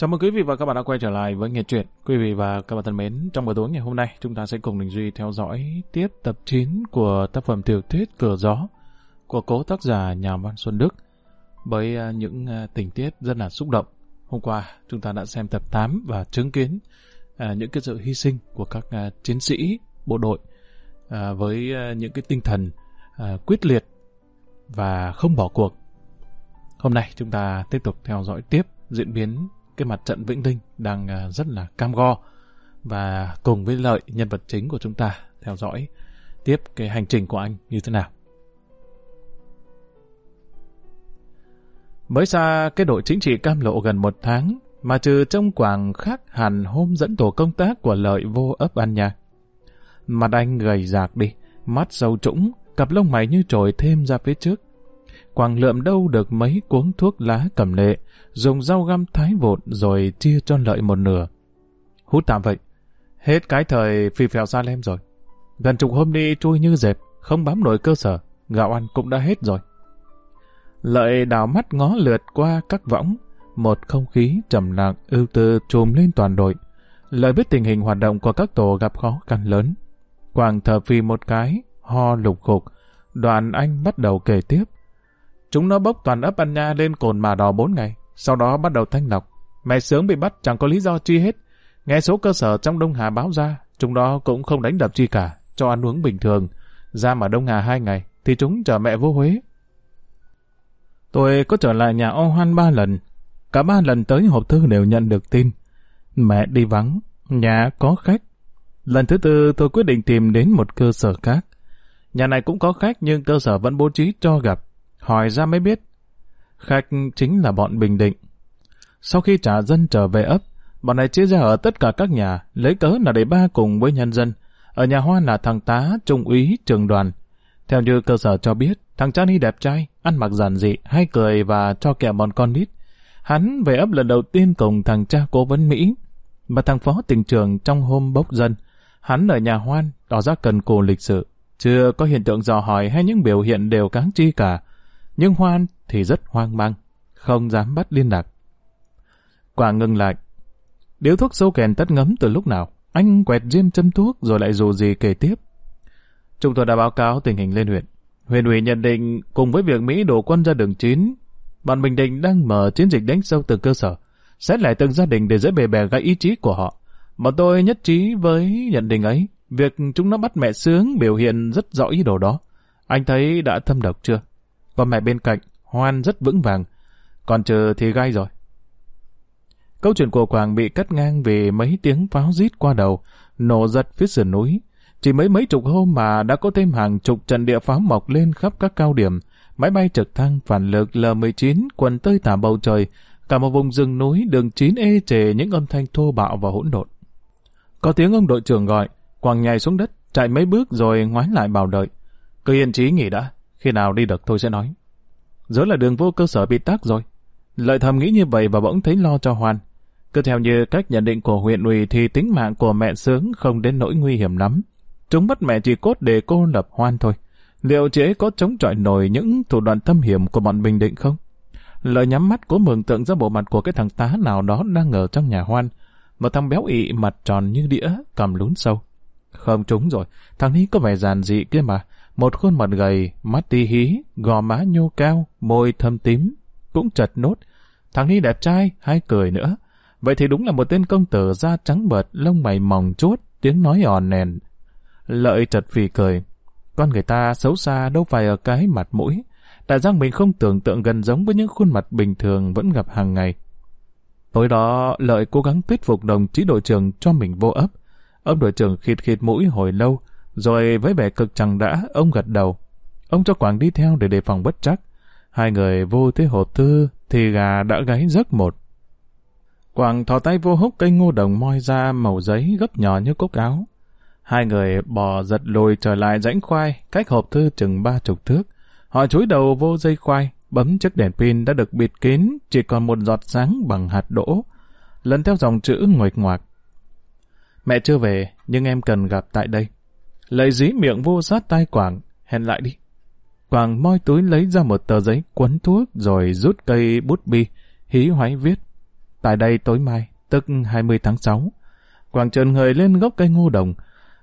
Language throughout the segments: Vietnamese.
Chào mừng quý vị và các bạn đã quay trở lại với nghiệt Truyện. Quý vị và các bạn thân mến, trong buổi tối ngày hôm nay, chúng ta sẽ cùng Đình Duy theo dõi tiếp tập 9 của tác phẩm tiểu thuyết Cửa Gió của cố tác giả nhà văn Xuân Đức với à, những à, tình tiết rất là xúc động. Hôm qua, chúng ta đã xem tập 8 và chứng kiến à, những cái sự hy sinh của các chiến sĩ bộ đội với những cái tinh thần quyết liệt và không bỏ cuộc. Hôm nay chúng ta tiếp tục theo dõi tiếp diễn biến cái mặt trận Vĩnh Linh đang à, rất là cam go và cùng với lợi nhân vật chính của chúng ta theo dõi tiếp cái hành trình của anh như thế nào. Mới xa cái đội chính trị cam lộ gần một tháng mà trừ trong quảng khác hẳn hôm dẫn tổ công tác của lợi vô ấp ăn nhà. Mặt anh gầy rạc đi, mắt sâu trũng, cặp lông mày như trồi thêm ra phía trước quàng lượm đâu được mấy cuống thuốc lá cầm lệ, dùng rau găm thái vụn rồi chia cho lợi một nửa. Hút tạm vậy. Hết cái thời phi phèo xa lem rồi. Gần chục hôm đi chui như dẹp, không bám nổi cơ sở, gạo ăn cũng đã hết rồi. Lợi đào mắt ngó lượt qua các võng, một không khí trầm lặng ưu tư trùm lên toàn đội. Lợi biết tình hình hoạt động của các tổ gặp khó khăn lớn. Quảng thở phì một cái, ho lục khục, đoàn anh bắt đầu kể tiếp. Chúng nó bốc toàn ấp ăn nha lên cồn mà đò bốn ngày, sau đó bắt đầu thanh lọc. Mẹ sướng bị bắt chẳng có lý do chi hết. Nghe số cơ sở trong Đông Hà báo ra, chúng đó cũng không đánh đập chi cả, cho ăn uống bình thường. Ra mà Đông Hà hai ngày, thì chúng chờ mẹ vô Huế. Tôi có trở lại nhà O Hoan ba lần. Cả ba lần tới hộp thư đều nhận được tin. Mẹ đi vắng, nhà có khách. Lần thứ tư tôi quyết định tìm đến một cơ sở khác. Nhà này cũng có khách nhưng cơ sở vẫn bố trí cho gặp. Hỏi ra mới biết. Khách chính là bọn Bình Định. Sau khi trả dân trở về ấp, bọn này chia ra ở tất cả các nhà, lấy cớ là để ba cùng với nhân dân. Ở nhà Hoa là thằng tá, trung úy, trường đoàn. Theo như cơ sở cho biết, thằng Charlie đẹp trai, ăn mặc giản dị, hay cười và cho kẹo bọn con nít. Hắn về ấp lần đầu tiên cùng thằng cha cố vấn Mỹ, và thằng phó tỉnh trường trong hôm bốc dân. Hắn ở nhà Hoan, tỏ ra cần cù lịch sự. Chưa có hiện tượng dò hỏi hay những biểu hiện đều cáng chi cả. Nhưng Hoan thì rất hoang mang, không dám bắt liên lạc. Quả ngừng lại. Điếu thuốc sâu kèn tắt ngấm từ lúc nào, anh quẹt diêm châm thuốc rồi lại dù gì kể tiếp. Chúng tôi đã báo cáo tình hình lên huyện. Huyện ủy nhận định cùng với việc Mỹ đổ quân ra đường 9, bọn Bình Định đang mở chiến dịch đánh sâu từ cơ sở, xét lại từng gia đình để dễ bề bè gãy ý chí của họ. Bọn tôi nhất trí với nhận định ấy, việc chúng nó bắt mẹ sướng biểu hiện rất rõ ý đồ đó. Anh thấy đã thâm độc chưa? Còn mẹ bên cạnh, Hoan rất vững vàng, còn chờ thì gai rồi. Câu chuyện của Quảng bị cắt ngang vì mấy tiếng pháo rít qua đầu, nổ giật phía sườn núi. Chỉ mấy mấy chục hôm mà đã có thêm hàng chục trận địa pháo mọc lên khắp các cao điểm, máy bay trực thăng phản lực L-19 quần tơi tả bầu trời, cả một vùng rừng núi đường chín ê chề những âm thanh thô bạo và hỗn độn. Có tiếng ông đội trưởng gọi, Quảng nhảy xuống đất, chạy mấy bước rồi ngoái lại bảo đợi. Cứ yên trí nghỉ đã, khi nào đi được tôi sẽ nói. dối là đường vô cơ sở bị tắc rồi. Lợi thầm nghĩ như vậy và bỗng thấy lo cho Hoan. Cứ theo như cách nhận định của huyện ủy thì tính mạng của mẹ sướng không đến nỗi nguy hiểm lắm. Chúng mất mẹ chỉ cốt để cô lập Hoan thôi. Liệu chị ấy có chống chọi nổi những thủ đoạn thâm hiểm của bọn Bình Định không? Lợi nhắm mắt cố mường tượng ra bộ mặt của cái thằng tá nào đó đang ở trong nhà Hoan. Một thằng béo ị mặt tròn như đĩa, cầm lún sâu. Không trúng rồi, thằng ấy có vẻ giàn dị kia mà. Một khuôn mặt gầy, mắt tí hí, gò má nhô cao, môi thâm tím, cũng chật nốt. Thằng ấy đẹp trai, hay cười nữa. Vậy thì đúng là một tên công tử da trắng bợt, lông mày mỏng chuốt, tiếng nói òn nèn. Lợi chật phì cười. Con người ta xấu xa đâu phải ở cái mặt mũi. Tại rằng mình không tưởng tượng gần giống với những khuôn mặt bình thường vẫn gặp hàng ngày. Tối đó, Lợi cố gắng thuyết phục đồng chí đội trưởng cho mình vô ấp. Ông đội trưởng khịt khịt mũi hồi lâu, rồi với vẻ cực chẳng đã, ông gật đầu. Ông cho Quảng đi theo để đề phòng bất chắc. Hai người vô tới hộp thư, thì gà đã gáy giấc một. Quảng thò tay vô hốc cây ngô đồng moi ra màu giấy gấp nhỏ như cốc áo. Hai người bò giật lùi trở lại rãnh khoai, cách hộp thư chừng ba chục thước. Họ chúi đầu vô dây khoai, bấm chiếc đèn pin đã được bịt kín, chỉ còn một giọt sáng bằng hạt đỗ. Lần theo dòng chữ nguệch ngoạc. Mẹ chưa về, nhưng em cần gặp tại đây lại dí miệng vô sát tai Quảng, hẹn lại đi. Quảng moi túi lấy ra một tờ giấy quấn thuốc rồi rút cây bút bi, hí hoáy viết. Tại đây tối mai, tức 20 tháng 6, Quảng trần người lên gốc cây ngô đồng,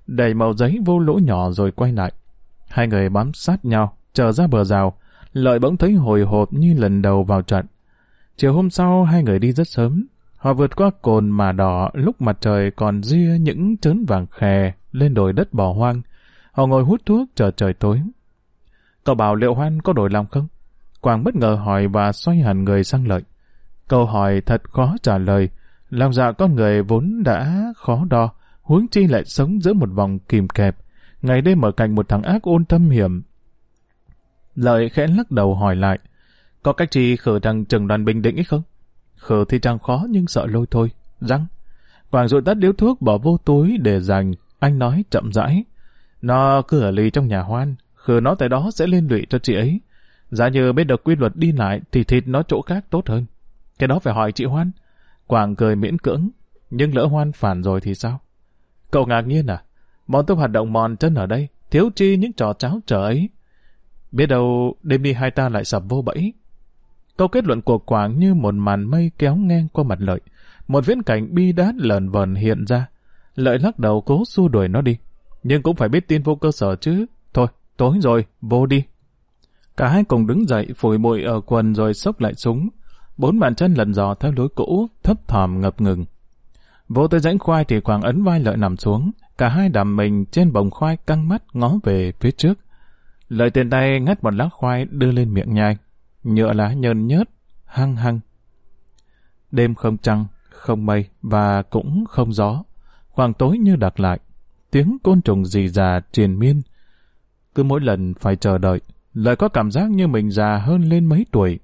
đẩy màu giấy vô lỗ nhỏ rồi quay lại. Hai người bám sát nhau, chờ ra bờ rào, lợi bỗng thấy hồi hộp như lần đầu vào trận. Chiều hôm sau, hai người đi rất sớm. Họ vượt qua cồn mà đỏ lúc mặt trời còn ria những trớn vàng khè lên đồi đất bỏ hoang. Họ ngồi hút thuốc chờ trời tối. Cậu bảo liệu Hoan có đổi lòng không? Quảng bất ngờ hỏi và xoay hẳn người sang lợi. Câu hỏi thật khó trả lời. Lòng dạ con người vốn đã khó đo, huống chi lại sống giữa một vòng kìm kẹp, ngày đêm ở cạnh một thằng ác ôn tâm hiểm. Lợi khẽ lắc đầu hỏi lại, có cách gì khử thằng trừng đoàn bình định ấy không? Khử thì chẳng khó nhưng sợ lôi thôi. Răng. Quảng rụi tắt điếu thuốc bỏ vô túi để dành. Anh nói chậm rãi. Nó cứ ở lì trong nhà hoan. Khử nó tại đó sẽ liên lụy cho chị ấy. Giả như biết được quy luật đi lại thì thịt nó chỗ khác tốt hơn. Cái đó phải hỏi chị Hoan. Quảng cười miễn cưỡng. Nhưng lỡ Hoan phản rồi thì sao? Cậu ngạc nhiên à? Bọn tôi hoạt động mòn chân ở đây. Thiếu chi những trò cháo trở ấy. Biết đâu đêm đi hai ta lại sập vô bẫy. Câu kết luận của Quảng như một màn mây kéo ngang qua mặt lợi. Một viễn cảnh bi đát lờn vờn hiện ra. Lợi lắc đầu cố xua đuổi nó đi. Nhưng cũng phải biết tin vô cơ sở chứ. Thôi, tối rồi, vô đi. Cả hai cùng đứng dậy, phủi bụi ở quần rồi xốc lại súng. Bốn bàn chân lần dò theo lối cũ, thấp thỏm ngập ngừng. Vô tới rãnh khoai thì khoảng ấn vai lợi nằm xuống. Cả hai đàm mình trên bồng khoai căng mắt ngó về phía trước. Lợi tiền tay ngắt một lá khoai đưa lên miệng nhai nhựa lá nhơn nhớt, hăng hăng. Đêm không trăng, không mây và cũng không gió. Khoảng tối như đặc lại, tiếng côn trùng rì già triền miên. Cứ mỗi lần phải chờ đợi, lại có cảm giác như mình già hơn lên mấy tuổi.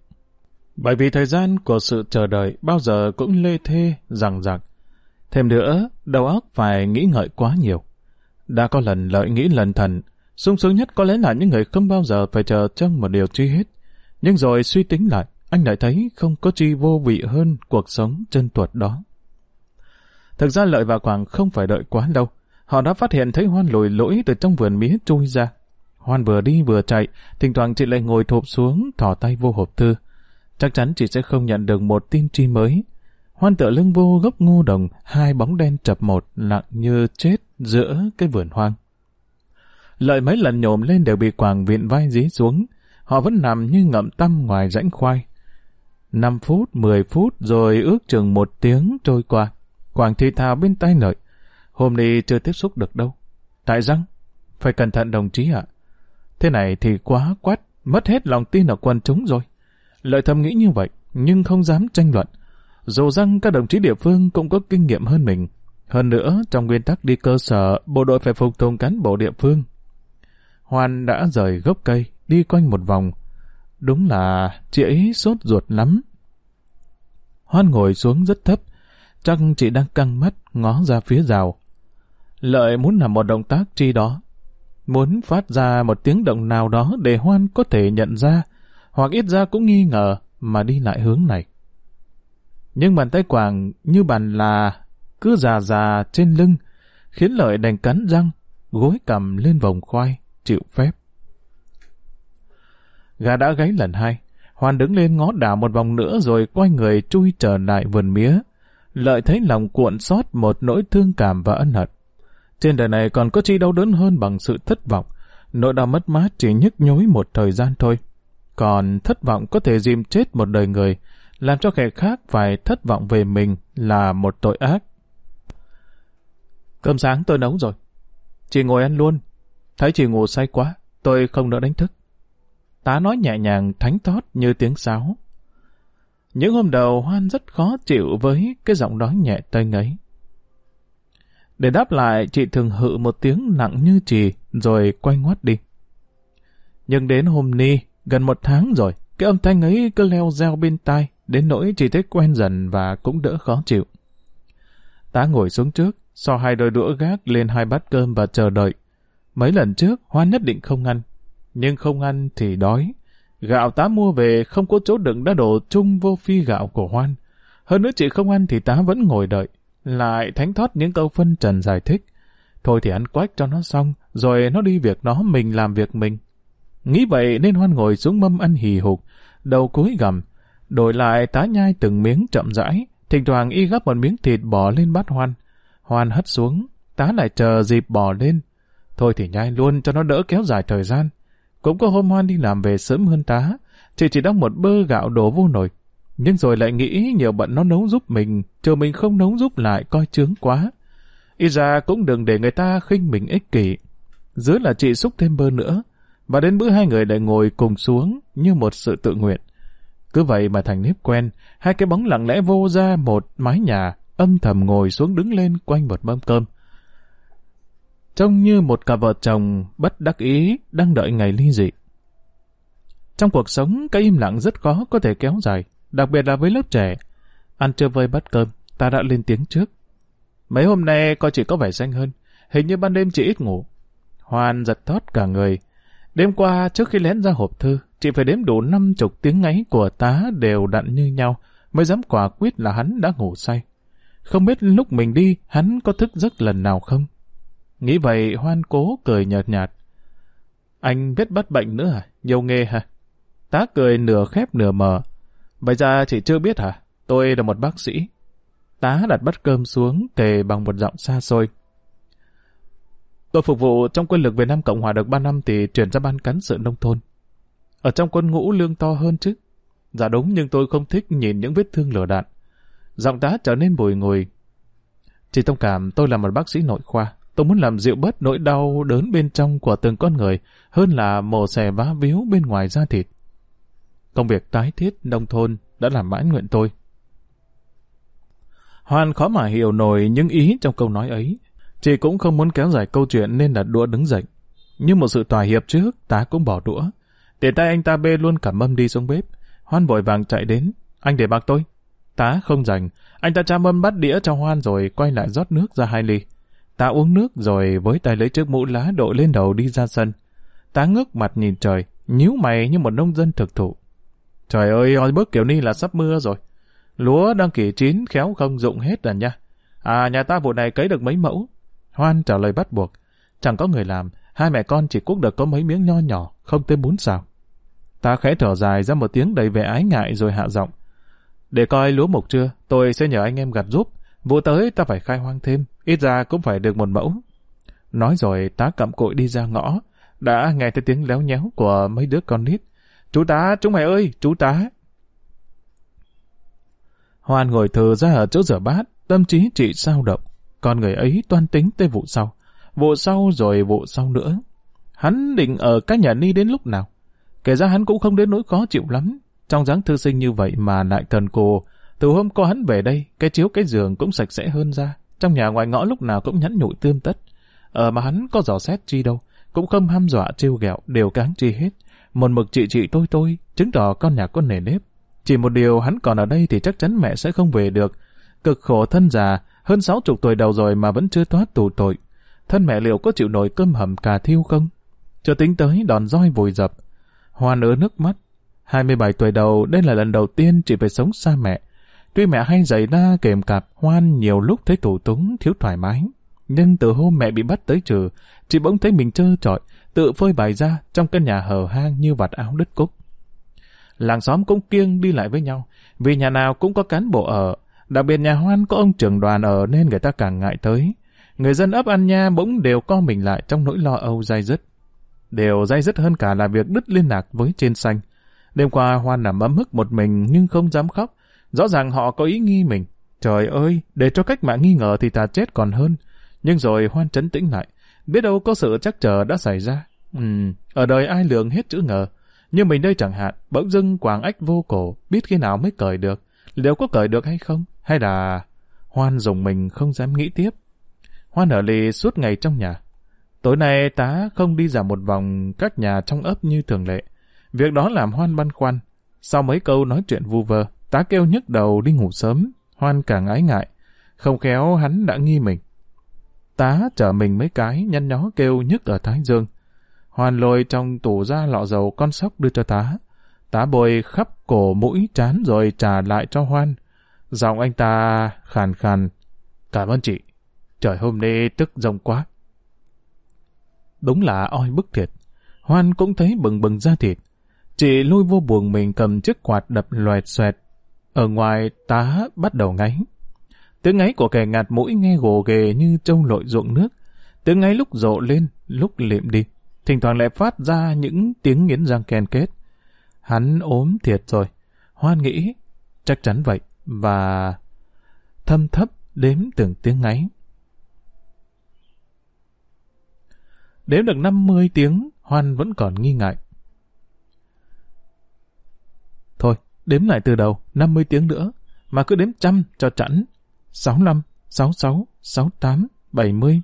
Bởi vì thời gian của sự chờ đợi bao giờ cũng lê thê, rằng rặc. Thêm nữa, đầu óc phải nghĩ ngợi quá nhiều. Đã có lần lợi nghĩ lần thần, sung sướng nhất có lẽ là những người không bao giờ phải chờ trong một điều chi hết. Nhưng rồi suy tính lại, anh lại thấy không có chi vô vị hơn cuộc sống chân tuột đó. Thực ra Lợi và Quảng không phải đợi quá lâu. Họ đã phát hiện thấy Hoan lùi lỗi từ trong vườn mía chui ra. Hoan vừa đi vừa chạy, thỉnh thoảng chị lại ngồi thụp xuống, thỏ tay vô hộp thư. Chắc chắn chị sẽ không nhận được một tin chi mới. Hoan tựa lưng vô gốc ngô đồng, hai bóng đen chập một, lặng như chết giữa cái vườn hoang. Lợi mấy lần nhổm lên đều bị Quảng viện vai dí xuống, họ vẫn nằm như ngậm tâm ngoài rãnh khoai. 5 phút, 10 phút rồi ước chừng một tiếng trôi qua. Quảng thì thào bên tay lợi. Hôm nay chưa tiếp xúc được đâu. Tại răng? Phải cẩn thận đồng chí ạ. Thế này thì quá quát, mất hết lòng tin ở quân chúng rồi. Lợi thầm nghĩ như vậy, nhưng không dám tranh luận. Dù rằng các đồng chí địa phương cũng có kinh nghiệm hơn mình. Hơn nữa, trong nguyên tắc đi cơ sở, bộ đội phải phục tùng cán bộ địa phương. Hoan đã rời gốc cây, đi quanh một vòng. Đúng là chị ấy sốt ruột lắm. Hoan ngồi xuống rất thấp, chắc chị đang căng mắt ngó ra phía rào. Lợi muốn làm một động tác chi đó, muốn phát ra một tiếng động nào đó để Hoan có thể nhận ra, hoặc ít ra cũng nghi ngờ mà đi lại hướng này. Nhưng bàn tay Quảng như bàn là cứ già già trên lưng, khiến Lợi đành cắn răng, gối cầm lên vòng khoai, chịu phép. Gà đã gáy lần hai. Hoàn đứng lên ngó đảo một vòng nữa rồi quay người chui trở lại vườn mía. Lợi thấy lòng cuộn xót một nỗi thương cảm và ân hận. Trên đời này còn có chi đau đớn hơn bằng sự thất vọng. Nỗi đau mất mát chỉ nhức nhối một thời gian thôi. Còn thất vọng có thể dìm chết một đời người, làm cho kẻ khác phải thất vọng về mình là một tội ác. Cơm sáng tôi nấu rồi. Chị ngồi ăn luôn. Thấy chị ngủ say quá, tôi không đỡ đánh thức. Tá nói nhẹ nhàng thánh thót như tiếng sáo. Những hôm đầu Hoan rất khó chịu với cái giọng nói nhẹ tênh ấy. Để đáp lại, chị thường hự một tiếng nặng như chì rồi quay ngoắt đi. Nhưng đến hôm ni, gần một tháng rồi, cái âm thanh ấy cứ leo reo bên tai, đến nỗi chị thấy quen dần và cũng đỡ khó chịu. Tá ngồi xuống trước, so hai đôi đũa gác lên hai bát cơm và chờ đợi. Mấy lần trước, Hoan nhất định không ăn, nhưng không ăn thì đói. Gạo tá mua về không có chỗ đựng đã đổ chung vô phi gạo của Hoan. Hơn nữa chị không ăn thì tá vẫn ngồi đợi. Lại thánh thoát những câu phân trần giải thích. Thôi thì ăn quách cho nó xong, rồi nó đi việc nó, mình làm việc mình. Nghĩ vậy nên Hoan ngồi xuống mâm ăn hì hục, đầu cúi gầm. Đổi lại tá nhai từng miếng chậm rãi, Thỉnh thoảng y gắp một miếng thịt bỏ lên bát hoan. Hoan hất xuống, tá lại chờ dịp bỏ lên. Thôi thì nhai luôn cho nó đỡ kéo dài thời gian. Cũng có hôm hoan đi làm về sớm hơn tá, chị chỉ đóng một bơ gạo đổ vô nồi. Nhưng rồi lại nghĩ nhiều bận nó nấu giúp mình, chờ mình không nấu giúp lại coi chướng quá. Y ra cũng đừng để người ta khinh mình ích kỷ. Dưới là chị xúc thêm bơ nữa, và đến bữa hai người lại ngồi cùng xuống như một sự tự nguyện. Cứ vậy mà thành nếp quen, hai cái bóng lặng lẽ vô ra một mái nhà, âm thầm ngồi xuống đứng lên quanh một mâm cơm. Trông như một cặp vợ chồng bất đắc ý đang đợi ngày ly dị. Trong cuộc sống, cái im lặng rất khó có thể kéo dài, đặc biệt là với lớp trẻ. Ăn trưa vơi bát cơm, ta đã lên tiếng trước. Mấy hôm nay coi chị có vẻ xanh hơn, hình như ban đêm chị ít ngủ. hoàn giật thót cả người. Đêm qua, trước khi lén ra hộp thư, chị phải đếm đủ năm chục tiếng ngáy của tá đều đặn như nhau, mới dám quả quyết là hắn đã ngủ say. Không biết lúc mình đi, hắn có thức giấc lần nào không? Nghĩ vậy, Hoan cố cười nhợt nhạt. Anh biết bắt bệnh nữa à? Nhiều nghề hả? Tá cười nửa khép nửa mở. Vậy ra chị chưa biết hả? Tôi là một bác sĩ. Tá đặt bát cơm xuống, kề bằng một giọng xa xôi. Tôi phục vụ trong quân lực Việt Nam Cộng Hòa được 3 năm thì chuyển ra ban cán sự nông thôn. Ở trong quân ngũ lương to hơn chứ. Dạ đúng nhưng tôi không thích nhìn những vết thương lửa đạn. Giọng tá trở nên bồi ngùi. chị thông cảm tôi là một bác sĩ nội khoa. Tôi muốn làm dịu bớt nỗi đau đớn bên trong của từng con người hơn là mổ xẻ vá víu bên ngoài da thịt. Công việc tái thiết nông thôn đã làm mãn nguyện tôi. Hoan khó mà hiểu nổi những ý trong câu nói ấy. Chị cũng không muốn kéo dài câu chuyện nên đặt đũa đứng dậy. Như một sự tòa hiệp trước, tá cũng bỏ đũa. để tay anh ta bê luôn cả mâm đi xuống bếp. Hoan vội vàng chạy đến. Anh để bạc tôi. Tá không dành. Anh ta tra mâm bắt đĩa cho Hoan rồi quay lại rót nước ra hai ly. Tá uống nước rồi với tay lấy chiếc mũ lá đội lên đầu đi ra sân. Tá ngước mặt nhìn trời, nhíu mày như một nông dân thực thụ. Trời ơi, oi bước kiểu ni là sắp mưa rồi. Lúa đang kỳ chín khéo không dụng hết rồi nha. À, nhà ta vụ này cấy được mấy mẫu? Hoan trả lời bắt buộc. Chẳng có người làm, hai mẹ con chỉ cuốc được có mấy miếng nho nhỏ, không tới bốn xào. Ta khẽ thở dài ra một tiếng đầy vẻ ái ngại rồi hạ giọng. Để coi lúa mục chưa, tôi sẽ nhờ anh em gặt giúp. Vụ tới ta phải khai hoang thêm, ít ra cũng phải được một mẫu. Nói rồi tá cặm cội đi ra ngõ, đã nghe thấy tiếng léo nhéo của mấy đứa con nít. Chú tá, chúng mày ơi, chú tá. Hoan ngồi thờ ra ở chỗ rửa bát, tâm trí chị sao động. Con người ấy toan tính tới vụ sau. Vụ sau rồi vụ sau nữa. Hắn định ở các nhà ni đến lúc nào? Kể ra hắn cũng không đến nỗi khó chịu lắm. Trong dáng thư sinh như vậy mà lại cần cô. Từ hôm có hắn về đây, cái chiếu cái giường cũng sạch sẽ hơn ra. Trong nhà ngoài ngõ lúc nào cũng nhắn nhụi tươm tất. Ở mà hắn có dò xét chi đâu. Cũng không ham dọa trêu ghẹo đều cáng chi hết. Một mực chị chị tôi tôi, chứng tỏ con nhà có nề nếp. Chỉ một điều hắn còn ở đây thì chắc chắn mẹ sẽ không về được. Cực khổ thân già, hơn sáu chục tuổi đầu rồi mà vẫn chưa thoát tù tội. Thân mẹ liệu có chịu nổi cơm hầm cà thiêu không? Chưa tính tới đòn roi vùi dập. Hoa nỡ nước mắt. 27 tuổi đầu, đây là lần đầu tiên chị phải sống xa mẹ. Tuy mẹ hay giày ra kèm cặp hoan nhiều lúc thấy tủ túng, thiếu thoải mái. Nhưng từ hôm mẹ bị bắt tới trừ, chị bỗng thấy mình trơ trọi, tự phơi bài ra trong căn nhà hờ hang như vạt áo đứt cúc. Làng xóm cũng kiêng đi lại với nhau, vì nhà nào cũng có cán bộ ở, đặc biệt nhà hoan có ông trưởng đoàn ở nên người ta càng ngại tới. Người dân ấp an nha bỗng đều co mình lại trong nỗi lo âu dai dứt. Điều dai dứt hơn cả là việc đứt liên lạc với trên xanh. Đêm qua Hoan nằm ấm hức một mình nhưng không dám khóc. Rõ ràng họ có ý nghi mình. Trời ơi, để cho cách mạng nghi ngờ thì ta chết còn hơn. Nhưng rồi Hoan trấn tĩnh lại. Biết đâu có sự chắc chờ đã xảy ra. Ừm, ở đời ai lường hết chữ ngờ. Nhưng mình đây chẳng hạn, bỗng dưng quàng ách vô cổ, biết khi nào mới cởi được. Liệu có cởi được hay không? Hay là... Hoan dùng mình không dám nghĩ tiếp. Hoan ở lì suốt ngày trong nhà. Tối nay tá không đi dạo một vòng các nhà trong ấp như thường lệ. Việc đó làm Hoan băn khoăn. Sau mấy câu nói chuyện vu vơ, tá kêu nhức đầu đi ngủ sớm. Hoan càng ái ngại. Không khéo hắn đã nghi mình. Tá chở mình mấy cái, nhăn nhó kêu nhức ở Thái Dương. Hoan lôi trong tủ ra lọ dầu con sóc đưa cho tá. Tá bồi khắp cổ mũi chán rồi trả lại cho Hoan. Giọng anh ta khàn khàn. Cảm ơn chị. Trời hôm nay tức rồng quá. Đúng là oi bức thiệt. Hoan cũng thấy bừng bừng ra thịt. Chị lui vô buồng mình cầm chiếc quạt đập loẹt xoẹt ở ngoài tá bắt đầu ngáy. Tiếng ngáy của kẻ ngạt mũi nghe gồ ghề như trâu lội ruộng nước. Tiếng ngáy lúc rộ lên, lúc liệm đi. Thỉnh thoảng lại phát ra những tiếng nghiến răng ken kết. Hắn ốm thiệt rồi. Hoan nghĩ, chắc chắn vậy. Và thâm thấp đếm từng tiếng ngáy. Đếm được 50 tiếng, Hoan vẫn còn nghi ngại. Thôi, đếm lại từ đầu, 50 tiếng nữa, mà cứ đếm trăm cho chẵn. 65, 66, 68, 70.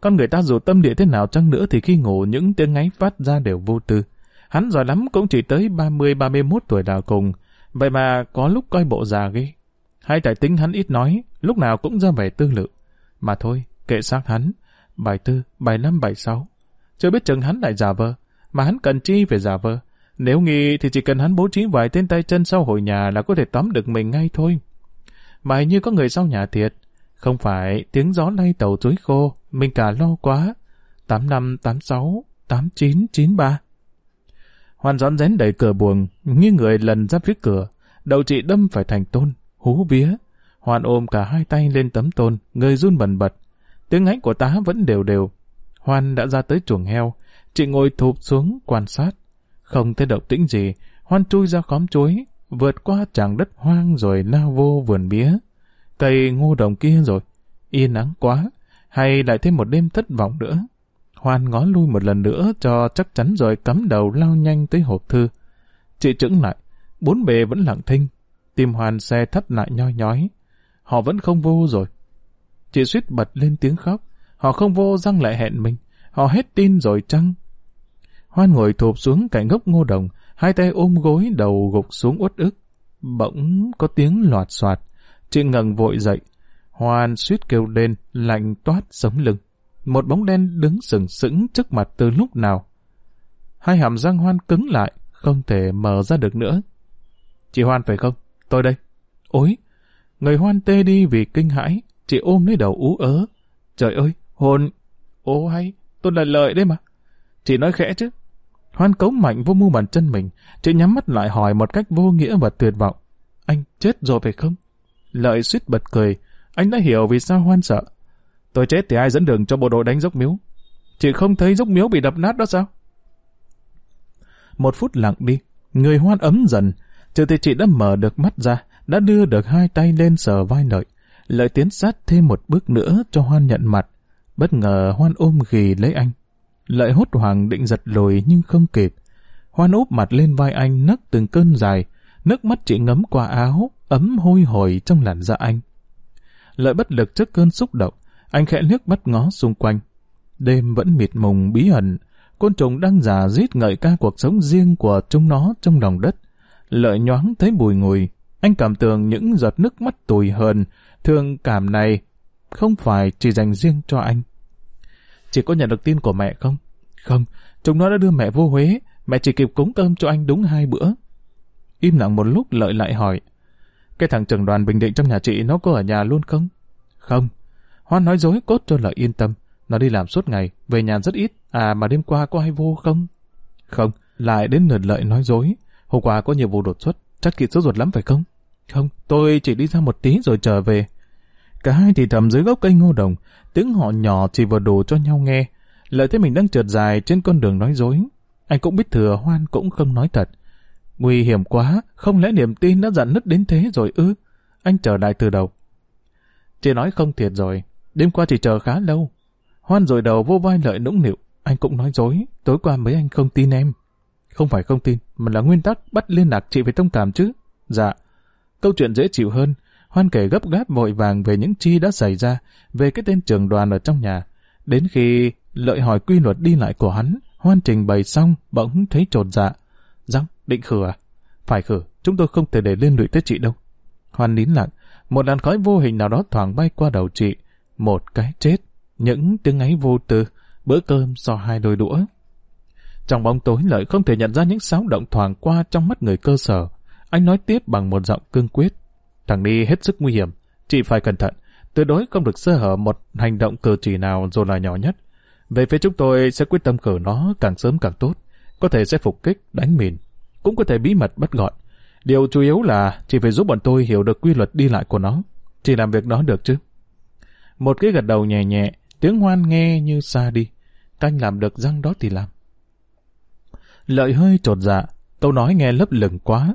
Con người ta dù tâm địa thế nào chăng nữa thì khi ngủ những tiếng ngáy phát ra đều vô tư. Hắn giỏi lắm cũng chỉ tới 30-31 tuổi đào cùng, vậy mà có lúc coi bộ già ghê. Hai tài tính hắn ít nói, lúc nào cũng ra vẻ tư lự. Mà thôi, kệ xác hắn, bài tư, bài năm, bài sáu. Chưa biết chừng hắn lại giả vờ, mà hắn cần chi về giả vờ. Nếu nghi thì chỉ cần hắn bố trí vài tên tay chân sau hồi nhà là có thể tóm được mình ngay thôi. Mà hình như có người sau nhà thiệt. Không phải tiếng gió lay tàu chuối khô, mình cả lo quá. 85, 86, 89, 93. Hoàn rón rén đẩy cửa buồng, như người lần ra phía cửa. Đầu chị đâm phải thành tôn, hú vía. Hoàn ôm cả hai tay lên tấm tôn, người run bần bật. Tiếng ánh của tá vẫn đều đều. Hoan đã ra tới chuồng heo. Chị ngồi thụp xuống quan sát. Không thấy động tĩnh gì, Hoan chui ra khóm chuối, vượt qua tràng đất hoang rồi lao vô vườn bía, Cây ngô đồng kia rồi, yên ắng quá, hay lại thêm một đêm thất vọng nữa. Hoan ngó lui một lần nữa cho chắc chắn rồi cắm đầu lao nhanh tới hộp thư. Chị trứng lại, bốn bề vẫn lặng thinh, tim Hoan xe thắt lại nhoi nhói. Họ vẫn không vô rồi. Chị suýt bật lên tiếng khóc, họ không vô răng lại hẹn mình, họ hết tin rồi chăng? Hoan ngồi thụp xuống cạnh gốc ngô đồng, hai tay ôm gối đầu gục xuống uất ức. Bỗng có tiếng loạt soạt, chị ngẩng vội dậy. Hoan suýt kêu lên, lạnh toát sống lưng. Một bóng đen đứng sừng sững trước mặt từ lúc nào. Hai hàm răng Hoan cứng lại, không thể mở ra được nữa. Chị Hoan phải không? Tôi đây. Ôi! Người Hoan tê đi vì kinh hãi, chị ôm lấy đầu ú ớ. Trời ơi, hồn! Ô hay, tôi là lợi đấy mà. Chị nói khẽ chứ, Hoan cấu mạnh vô mu bàn chân mình, chị nhắm mắt lại hỏi một cách vô nghĩa và tuyệt vọng. Anh chết rồi phải không? Lợi suýt bật cười, anh đã hiểu vì sao Hoan sợ. Tôi chết thì ai dẫn đường cho bộ đội đánh dốc miếu? Chị không thấy dốc miếu bị đập nát đó sao? Một phút lặng đi, người Hoan ấm dần, trừ thì chị đã mở được mắt ra, đã đưa được hai tay lên sờ vai lợi. Lợi tiến sát thêm một bước nữa cho Hoan nhận mặt. Bất ngờ Hoan ôm ghì lấy anh. Lợi hốt hoảng định giật lùi nhưng không kịp. Hoan úp mặt lên vai anh nấc từng cơn dài, nước mắt chị ngấm qua áo, ấm hôi hồi trong làn da anh. Lợi bất lực trước cơn xúc động, anh khẽ nước mắt ngó xung quanh. Đêm vẫn mịt mùng bí ẩn, côn trùng đang giả rít ngợi ca cuộc sống riêng của chúng nó trong lòng đất. Lợi nhoáng thấy bùi ngùi, anh cảm tưởng những giọt nước mắt tùy hờn, thương cảm này không phải chỉ dành riêng cho anh. Chị có nhận được tin của mẹ không? Không, chúng nó đã đưa mẹ vô Huế, mẹ chỉ kịp cúng cơm cho anh đúng hai bữa. Im lặng một lúc lợi lại hỏi, cái thằng trưởng đoàn Bình Định trong nhà chị nó có ở nhà luôn không? Không. Hoan nói dối cốt cho lợi yên tâm. Nó đi làm suốt ngày, về nhà rất ít. À mà đêm qua có ai vô không? Không. Lại đến lượt lợi nói dối. Hôm qua có nhiều vụ đột xuất, chắc kỵ sốt ruột lắm phải không? Không, tôi chỉ đi ra một tí rồi trở về. Cả hai thì thầm dưới gốc cây ngô đồng, tiếng họ nhỏ chỉ vừa đủ cho nhau nghe. Lợi thế mình đang trượt dài trên con đường nói dối. Anh cũng biết thừa Hoan cũng không nói thật. Nguy hiểm quá, không lẽ niềm tin đã dặn nứt đến thế rồi ư? Anh chờ lại từ đầu. Chị nói không thiệt rồi, đêm qua chỉ chờ khá lâu. Hoan rồi đầu vô vai lợi nũng nịu, anh cũng nói dối, tối qua mấy anh không tin em. Không phải không tin, mà là nguyên tắc bắt liên lạc chị với thông cảm chứ. Dạ, câu chuyện dễ chịu hơn, Hoan kể gấp gáp vội vàng về những chi đã xảy ra, về cái tên trường đoàn ở trong nhà. Đến khi lợi hỏi quy luật đi lại của hắn, Hoan trình bày xong, bỗng thấy trột dạ. Răng, định khử à? Phải khử, chúng tôi không thể để liên lụy tới chị đâu. Hoan nín lặng, một làn khói vô hình nào đó thoảng bay qua đầu chị. Một cái chết, những tiếng ấy vô tư, bữa cơm so hai đôi đũa. Trong bóng tối lợi không thể nhận ra những xáo động thoảng qua trong mắt người cơ sở. Anh nói tiếp bằng một giọng cương quyết. Thằng đi hết sức nguy hiểm, chị phải cẩn thận, tuyệt đối không được sơ hở một hành động cử chỉ nào dù là nhỏ nhất. Về phía chúng tôi sẽ quyết tâm cử nó càng sớm càng tốt, có thể sẽ phục kích, đánh mìn, cũng có thể bí mật bắt gọn. Điều chủ yếu là chỉ phải giúp bọn tôi hiểu được quy luật đi lại của nó. Chỉ làm việc đó được chứ. Một cái gật đầu nhẹ nhẹ, tiếng hoan nghe như xa đi. Canh làm được răng đó thì làm. Lợi hơi trột dạ, câu nói nghe lấp lửng quá.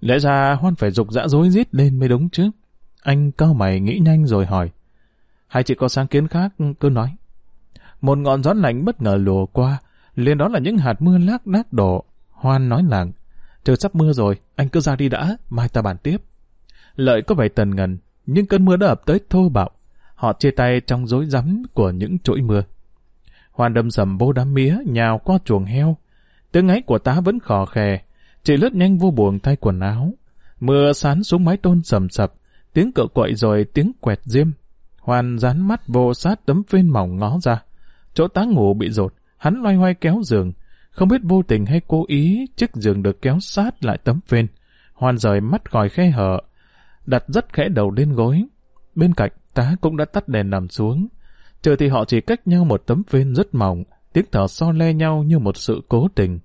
Lẽ ra Hoan phải dục dã dối rít lên mới đúng chứ. Anh cao mày nghĩ nhanh rồi hỏi. Hai chị có sáng kiến khác cứ nói. Một ngọn gió lạnh bất ngờ lùa qua, liền đó là những hạt mưa lác đác đổ. Hoan nói làng, trời sắp mưa rồi, anh cứ ra đi đã, mai ta bàn tiếp. Lợi có vẻ tần ngần, nhưng cơn mưa đã ập tới thô bạo. Họ chia tay trong rối rắm của những chuỗi mưa. Hoan đâm sầm vô đám mía, nhào qua chuồng heo. Tiếng ấy của tá vẫn khò khè, chị lướt nhanh vô buồng thay quần áo. Mưa sán xuống mái tôn sầm sập, tiếng cựa quậy rồi tiếng quẹt diêm. hoàn dán mắt vô sát tấm phên mỏng ngó ra. Chỗ tá ngủ bị rột, hắn loay hoay kéo giường. Không biết vô tình hay cố ý, chiếc giường được kéo sát lại tấm phên. hoàn rời mắt khỏi khe hở, đặt rất khẽ đầu lên gối. Bên cạnh, tá cũng đã tắt đèn nằm xuống. Chờ thì họ chỉ cách nhau một tấm phên rất mỏng, tiếng thở so le nhau như một sự cố tình.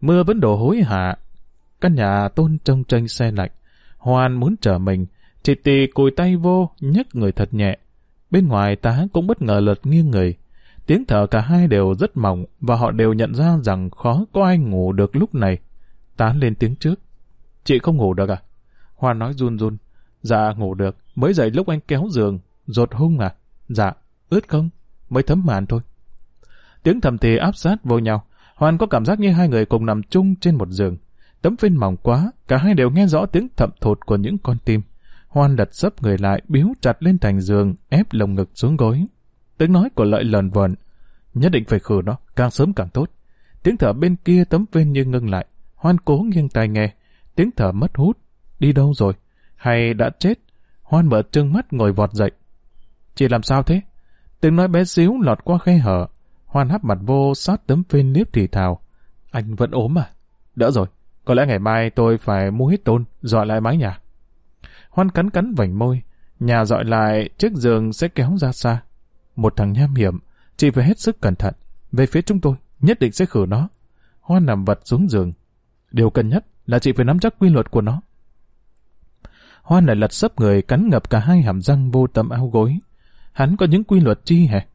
Mưa vẫn đổ hối hạ Căn nhà tôn trông tranh xe lạnh. Hoan muốn trở mình, chị tì cùi tay vô, nhấc người thật nhẹ. Bên ngoài tá cũng bất ngờ lật nghiêng người. Tiếng thở cả hai đều rất mỏng và họ đều nhận ra rằng khó có ai ngủ được lúc này. Tá lên tiếng trước. Chị không ngủ được à? Hoàn nói run run. Dạ ngủ được, mới dậy lúc anh kéo giường. Rột hung à? Dạ, ướt không? Mới thấm màn thôi. Tiếng thầm thì áp sát vô nhau. Hoàn có cảm giác như hai người cùng nằm chung trên một giường. Tấm phên mỏng quá, cả hai đều nghe rõ tiếng thậm thột của những con tim. Hoan đặt sấp người lại, biếu chặt lên thành giường, ép lồng ngực xuống gối. Tiếng nói của lợi lờn vờn. Nhất định phải khử nó, càng sớm càng tốt. Tiếng thở bên kia tấm phên như ngưng lại. Hoan cố nghiêng tai nghe. Tiếng thở mất hút. Đi đâu rồi? Hay đã chết? Hoan mở trưng mắt ngồi vọt dậy. Chị làm sao thế? Tiếng nói bé xíu lọt qua khe hở. Hoan hấp mặt vô sát tấm phên liếp thì thào. Anh vẫn ốm à? Đỡ rồi. Có lẽ ngày mai tôi phải mua hết tôn, dọi lại mái nhà. Hoan cắn cắn vành môi. Nhà dọi lại, chiếc giường sẽ kéo ra xa. Một thằng nham hiểm, chị phải hết sức cẩn thận. Về phía chúng tôi, nhất định sẽ khử nó. Hoan nằm vật xuống giường. Điều cần nhất là chị phải nắm chắc quy luật của nó. Hoan lại lật sấp người cắn ngập cả hai hàm răng vô tấm áo gối. Hắn có những quy luật chi hả?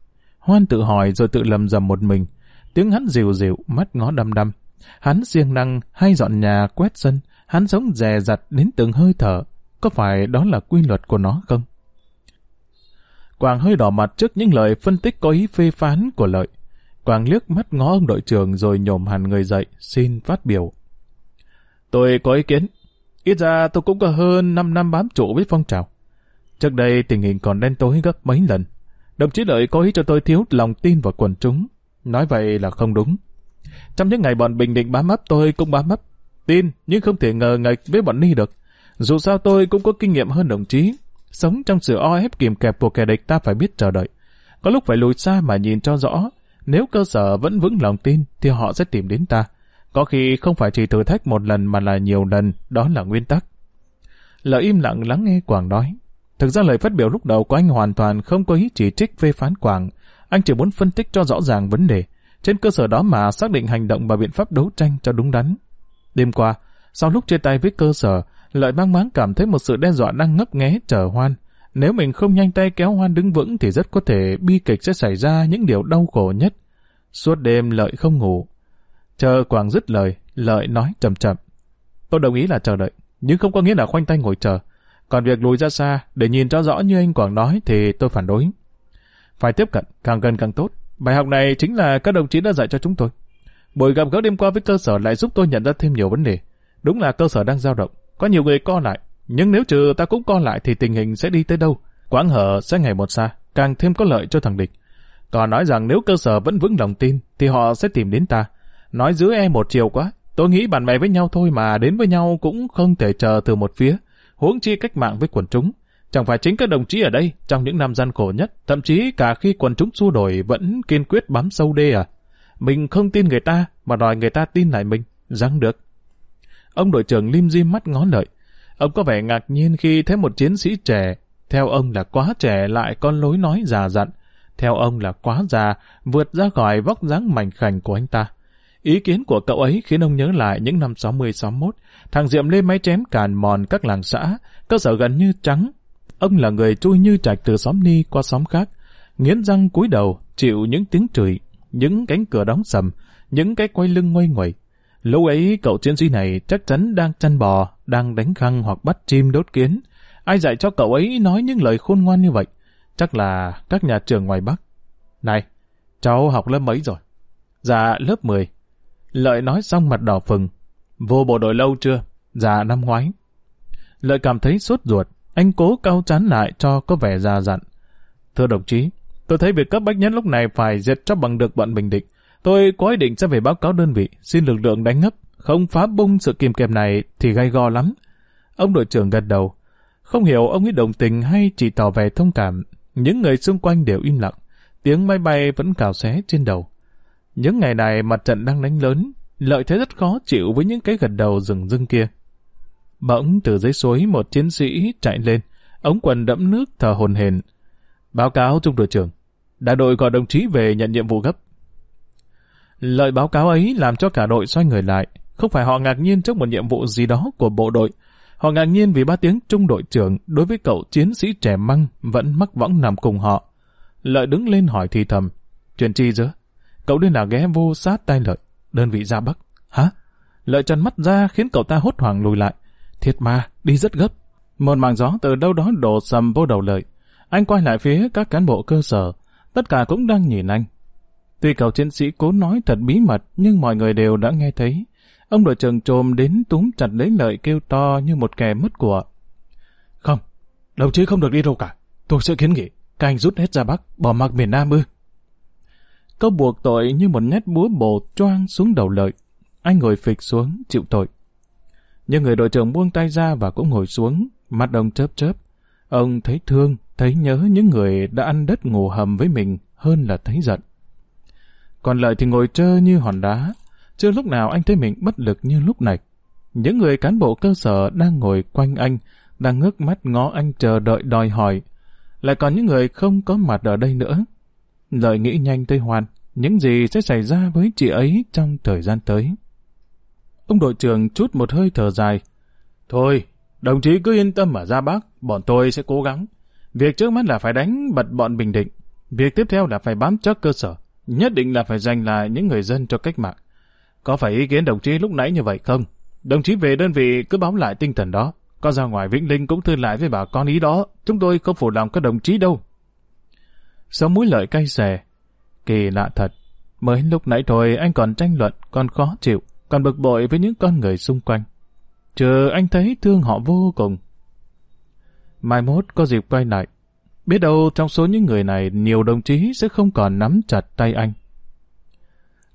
Hoan tự hỏi rồi tự lầm rầm một mình. Tiếng hắn dịu dịu, mắt ngó đăm đăm. Hắn siêng năng hay dọn nhà quét sân. Hắn sống dè dặt đến từng hơi thở. Có phải đó là quy luật của nó không? Quảng hơi đỏ mặt trước những lời phân tích có ý phê phán của lợi. Quảng liếc mắt ngó ông đội trưởng rồi nhổm hẳn người dậy, xin phát biểu. Tôi có ý kiến. Ít ra tôi cũng có hơn 5 năm bám trụ với phong trào. Trước đây tình hình còn đen tối gấp mấy lần. Đồng chí Lợi có ý cho tôi thiếu lòng tin vào quần chúng. Nói vậy là không đúng. Trong những ngày bọn Bình Định bám ấp tôi cũng bám ấp. Tin nhưng không thể ngờ ngạch với bọn Ni được. Dù sao tôi cũng có kinh nghiệm hơn đồng chí. Sống trong sự o ép kìm kẹp của kẻ địch ta phải biết chờ đợi. Có lúc phải lùi xa mà nhìn cho rõ. Nếu cơ sở vẫn vững lòng tin thì họ sẽ tìm đến ta. Có khi không phải chỉ thử thách một lần mà là nhiều lần, đó là nguyên tắc. Lợi im lặng lắng nghe Quảng nói. Thực ra lời phát biểu lúc đầu của anh hoàn toàn không có ý chỉ trích phê phán Quảng. Anh chỉ muốn phân tích cho rõ ràng vấn đề. Trên cơ sở đó mà xác định hành động và biện pháp đấu tranh cho đúng đắn. Đêm qua, sau lúc chia tay với cơ sở, Lợi mang máng cảm thấy một sự đe dọa đang ngấp nghé chờ Hoan. Nếu mình không nhanh tay kéo Hoan đứng vững thì rất có thể bi kịch sẽ xảy ra những điều đau khổ nhất. Suốt đêm Lợi không ngủ. Chờ Quảng dứt lời, Lợi nói chậm chậm. Tôi đồng ý là chờ đợi, nhưng không có nghĩa là khoanh tay ngồi chờ. Còn việc lùi ra xa, để nhìn cho rõ như anh Quảng nói thì tôi phản đối. Phải tiếp cận, càng gần càng tốt. Bài học này chính là các đồng chí đã dạy cho chúng tôi. Buổi gặp gỡ đêm qua với cơ sở lại giúp tôi nhận ra thêm nhiều vấn đề. Đúng là cơ sở đang dao động, có nhiều người co lại. Nhưng nếu trừ ta cũng co lại thì tình hình sẽ đi tới đâu? Quãng hở sẽ ngày một xa, càng thêm có lợi cho thằng địch. Còn nói rằng nếu cơ sở vẫn vững lòng tin thì họ sẽ tìm đến ta. Nói giữa e một chiều quá, tôi nghĩ bạn bè với nhau thôi mà đến với nhau cũng không thể chờ từ một phía huống chi cách mạng với quần chúng. Chẳng phải chính các đồng chí ở đây, trong những năm gian khổ nhất, thậm chí cả khi quần chúng xua đổi vẫn kiên quyết bám sâu đê à. Mình không tin người ta, mà đòi người ta tin lại mình, răng được. Ông đội trưởng lim dim mắt ngó lợi. Ông có vẻ ngạc nhiên khi thấy một chiến sĩ trẻ, theo ông là quá trẻ lại con lối nói già dặn, theo ông là quá già, vượt ra khỏi vóc dáng mảnh khảnh của anh ta. Ý kiến của cậu ấy khiến ông nhớ lại những năm 60-61, thằng Diệm lên máy chém càn mòn các làng xã, cơ sở gần như trắng. Ông là người chui như trạch từ xóm ni qua xóm khác, nghiến răng cúi đầu, chịu những tiếng chửi, những cánh cửa đóng sầm, những cái quay lưng ngoay ngoẩy. Lúc ấy cậu chiến sĩ này chắc chắn đang chăn bò, đang đánh khăn hoặc bắt chim đốt kiến. Ai dạy cho cậu ấy nói những lời khôn ngoan như vậy? Chắc là các nhà trường ngoài Bắc. Này, cháu học lớp mấy rồi? Dạ, lớp 10. Lợi nói xong mặt đỏ phừng. Vô bộ đội lâu chưa? Dạ, năm ngoái. Lợi cảm thấy sốt ruột, anh cố cau chán lại cho có vẻ già dặn. Thưa đồng chí, tôi thấy việc cấp bách nhất lúc này phải diệt cho bằng được bọn Bình Định. Tôi có ý định sẽ về báo cáo đơn vị, xin lực lượng đánh ngấp, không phá bung sự kiềm kèm này thì gay go lắm. Ông đội trưởng gật đầu. Không hiểu ông ấy đồng tình hay chỉ tỏ vẻ thông cảm. Những người xung quanh đều im lặng. Tiếng máy bay vẫn cào xé trên đầu. Những ngày này mặt trận đang đánh lớn, lợi thế rất khó chịu với những cái gật đầu rừng rưng kia. Bỗng từ dưới suối một chiến sĩ chạy lên, ống quần đẫm nước thở hồn hển. Báo cáo trung đội trưởng, đại đội gọi đồng chí về nhận nhiệm vụ gấp. Lời báo cáo ấy làm cho cả đội xoay người lại. Không phải họ ngạc nhiên trước một nhiệm vụ gì đó của bộ đội. Họ ngạc nhiên vì ba tiếng trung đội trưởng đối với cậu chiến sĩ trẻ măng vẫn mắc võng nằm cùng họ. Lợi đứng lên hỏi thì thầm. Chuyện chi giữa? Cậu đi là ghé vô sát tay lợi. Đơn vị ra Bắc. Hả? Lợi trần mắt ra khiến cậu ta hốt hoảng lùi lại. Thiệt mà, đi rất gấp. Một màng gió từ đâu đó đổ sầm vô đầu lợi. Anh quay lại phía các cán bộ cơ sở. Tất cả cũng đang nhìn anh. Tuy cậu chiến sĩ cố nói thật bí mật, nhưng mọi người đều đã nghe thấy. Ông đội trưởng trồm đến túm chặt lấy lợi kêu to như một kẻ mất của. Không, đồng chí không được đi đâu cả. Tôi sẽ kiến nghị, các anh rút hết ra Bắc, bỏ mặc miền Nam ư. Câu buộc tội như một nhát búa bổ choang xuống đầu lợi. Anh ngồi phịch xuống, chịu tội. Nhưng người đội trưởng buông tay ra và cũng ngồi xuống, mắt ông chớp chớp. Ông thấy thương, thấy nhớ những người đã ăn đất ngủ hầm với mình hơn là thấy giận. Còn lợi thì ngồi trơ như hòn đá. Chưa lúc nào anh thấy mình bất lực như lúc này. Những người cán bộ cơ sở đang ngồi quanh anh, đang ngước mắt ngó anh chờ đợi đòi hỏi. Lại còn những người không có mặt ở đây nữa. Lợi nghĩ nhanh tới hoàn, những gì sẽ xảy ra với chị ấy trong thời gian tới. Ông đội trưởng chút một hơi thở dài. Thôi, đồng chí cứ yên tâm mà ra bác, bọn tôi sẽ cố gắng. Việc trước mắt là phải đánh bật bọn Bình Định. Việc tiếp theo là phải bám chắc cơ sở nhất định là phải giành lại những người dân cho cách mạng. Có phải ý kiến đồng chí lúc nãy như vậy không? Đồng chí về đơn vị cứ báo lại tinh thần đó. Có ra ngoài Vĩnh Linh cũng thư lại với bà con ý đó. Chúng tôi không phụ lòng các đồng chí đâu. Sống mũi lợi cay xè. Kỳ lạ thật. Mới lúc nãy thôi anh còn tranh luận, còn khó chịu, còn bực bội với những con người xung quanh. Chờ anh thấy thương họ vô cùng. Mai mốt có dịp quay lại, Biết đâu trong số những người này nhiều đồng chí sẽ không còn nắm chặt tay anh.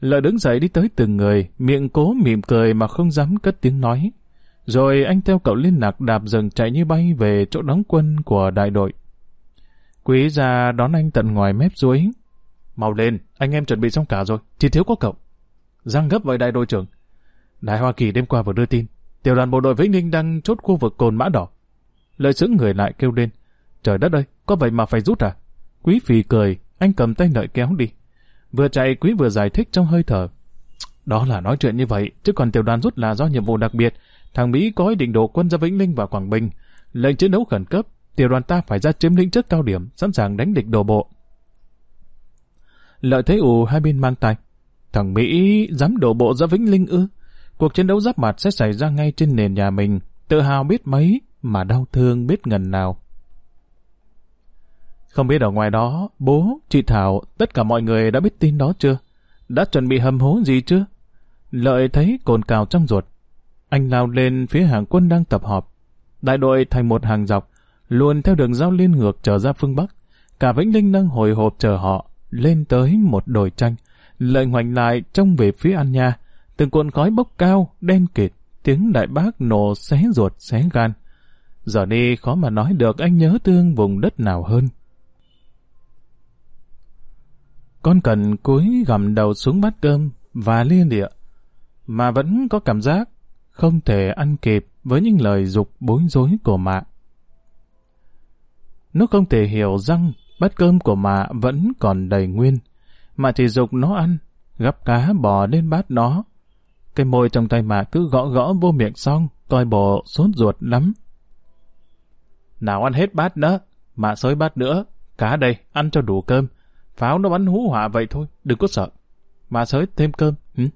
Lợi đứng dậy đi tới từng người, miệng cố mỉm cười mà không dám cất tiếng nói. Rồi anh theo cậu liên lạc đạp dừng chạy như bay về chỗ đóng quân của đại đội. Quý ra đón anh tận ngoài mép suối. Mau lên, anh em chuẩn bị xong cả rồi, chỉ thiếu có cậu. Giang gấp với đại đội trưởng. Đại Hoa Kỳ đêm qua vừa đưa tin, tiểu đoàn bộ đội Vĩnh Ninh đang chốt khu vực cồn mã đỏ. Lợi sững người lại kêu lên. Trời đất ơi, có vậy mà phải rút à? Quý phì cười, anh cầm tay lợi kéo đi. Vừa chạy quý vừa giải thích trong hơi thở. Đó là nói chuyện như vậy, chứ còn tiểu đoàn rút là do nhiệm vụ đặc biệt. Thằng Mỹ có ý định đổ quân ra Vĩnh Linh và Quảng Bình. Lệnh chiến đấu khẩn cấp, tiểu đoàn ta phải ra chiếm lĩnh trước cao điểm, sẵn sàng đánh địch đổ bộ. Lợi thế ù hai bên mang tay. Thằng Mỹ dám đổ bộ ra Vĩnh Linh ư? Cuộc chiến đấu giáp mặt sẽ xảy ra ngay trên nền nhà mình. Tự hào biết mấy, mà đau thương biết ngần nào. Không biết ở ngoài đó, bố, chị Thảo, tất cả mọi người đã biết tin đó chưa? Đã chuẩn bị hầm hố gì chưa? Lợi thấy cồn cào trong ruột. Anh lao lên phía hàng quân đang tập họp. Đại đội thành một hàng dọc, luôn theo đường giao liên ngược trở ra phương Bắc. Cả Vĩnh Linh đang hồi hộp chờ họ, lên tới một đồi tranh. Lợi ngoảnh lại trông về phía An Nha. Từng cuộn khói bốc cao, đen kịt, tiếng đại bác nổ xé ruột, xé gan. Giờ đi khó mà nói được anh nhớ thương vùng đất nào hơn. Con cần cúi gầm đầu xuống bát cơm và lia địa, mà vẫn có cảm giác không thể ăn kịp với những lời dục bối rối của mạ. Nó không thể hiểu rằng bát cơm của mạ vẫn còn đầy nguyên, mạ chỉ dục nó ăn, gắp cá bò lên bát nó. Cái môi trong tay mạ cứ gõ gõ vô miệng xong, coi bộ sốt ruột lắm. Nào ăn hết bát nữa, mạ xới bát nữa, cá đây, ăn cho đủ cơm. Pháo nó bắn hú hỏa vậy thôi, đừng có sợ. Mạ xới thêm cơm, hử?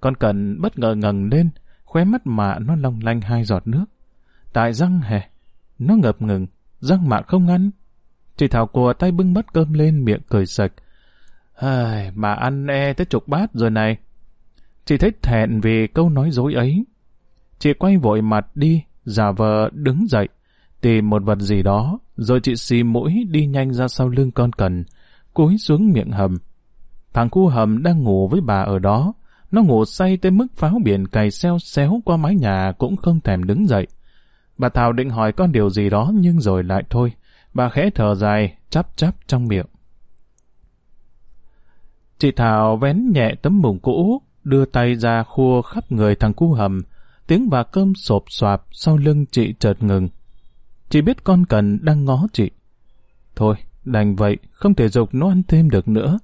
Con cần bất ngờ ngẩng lên, khóe mắt mạ nó long lanh hai giọt nước. Tại răng hè nó ngập ngừng, răng mạ không ăn. Chị Thảo cùa tay bưng bát cơm lên miệng cười sạch. Ai, mà ăn e tới chục bát rồi này. Chị thấy thẹn vì câu nói dối ấy. Chị quay vội mặt đi, giả vờ đứng dậy, tìm một vật gì đó, rồi chị xì mũi đi nhanh ra sau lưng con cần, cúi xuống miệng hầm. Thằng khu hầm đang ngủ với bà ở đó, nó ngủ say tới mức pháo biển cày xeo xéo qua mái nhà cũng không thèm đứng dậy. Bà Thảo định hỏi con điều gì đó nhưng rồi lại thôi. Bà khẽ thở dài, chắp chắp trong miệng. Chị Thảo vén nhẹ tấm mùng cũ, đưa tay ra khua khắp người thằng cu hầm, tiếng bà cơm sộp soạp sau lưng chị chợt ngừng. Chị biết con cần đang ngó chị. Thôi, đành vậy, không thể dục nó ăn thêm được nữa.